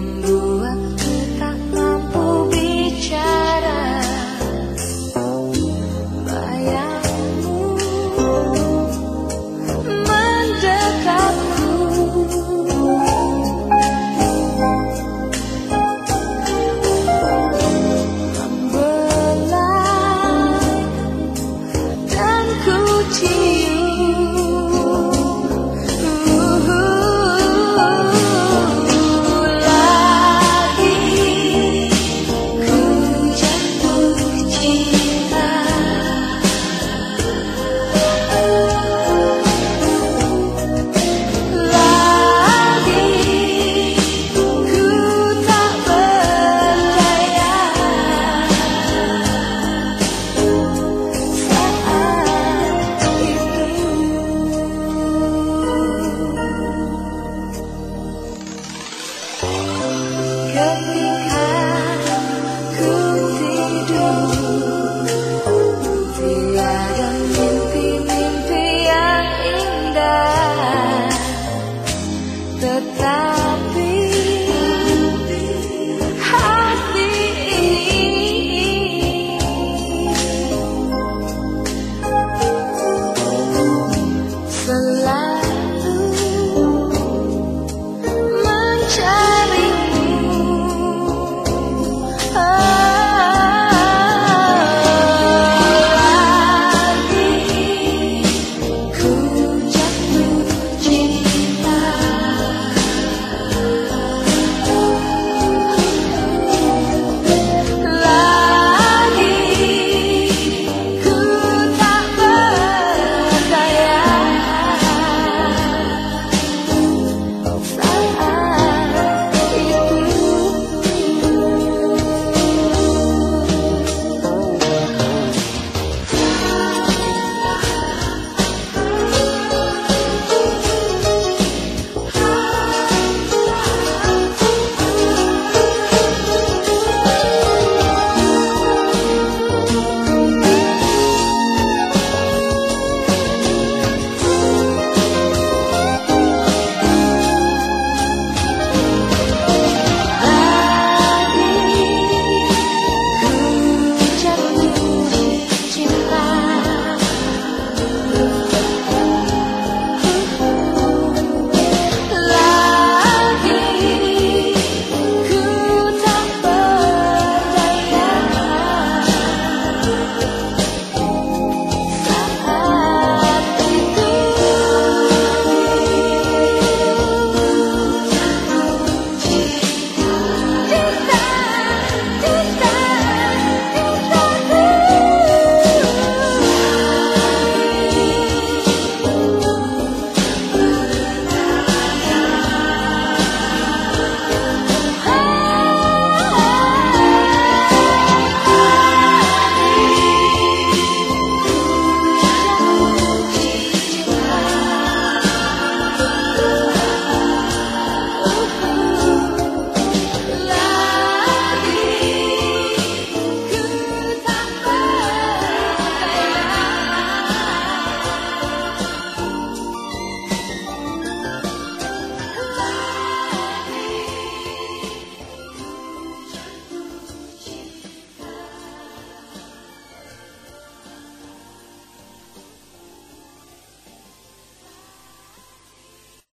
不 Love me.